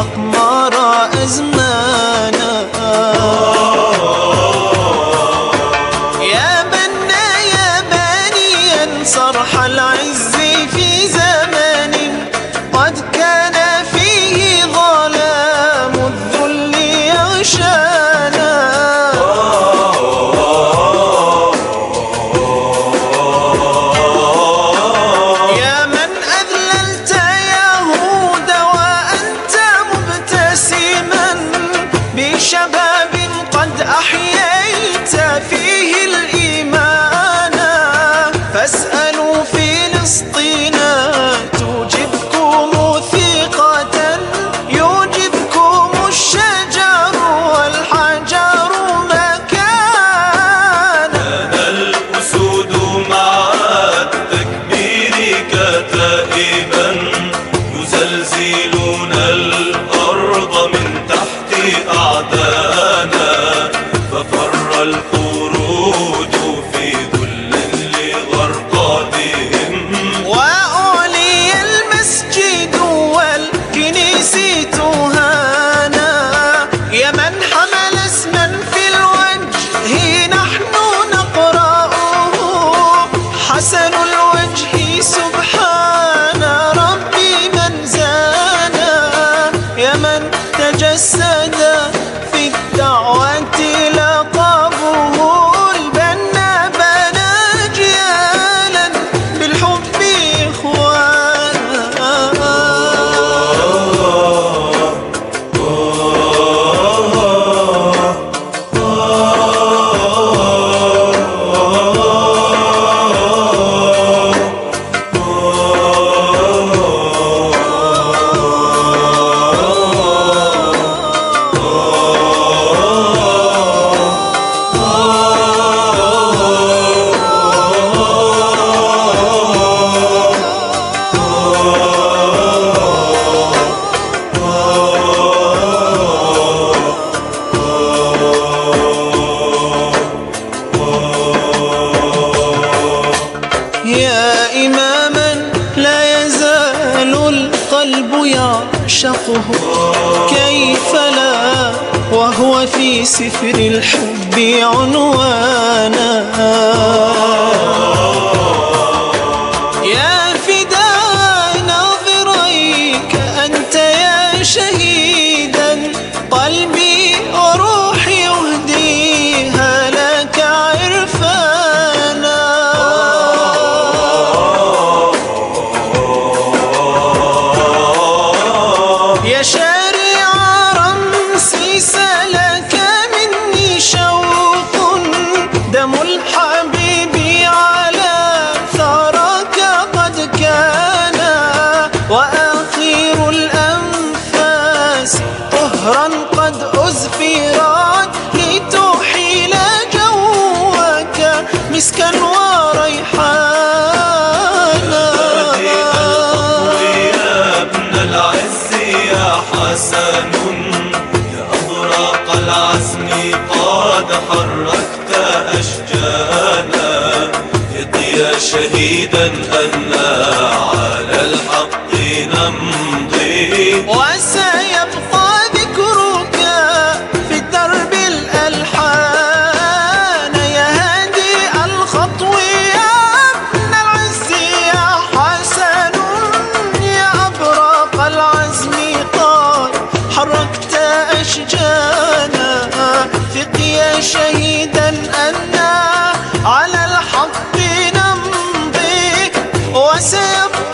yapma one, two. أعشقه كيف لا؟ وهو في سفر الحب عنوانا. شهيدا أنا على الحق نمضي. وسيبقى ذكرك في درب الألحان. يا هادي الخطو يا أبن العز يا حسن يا أبرق العزم. قد حركت أشجانا ثق يا شهيدا myself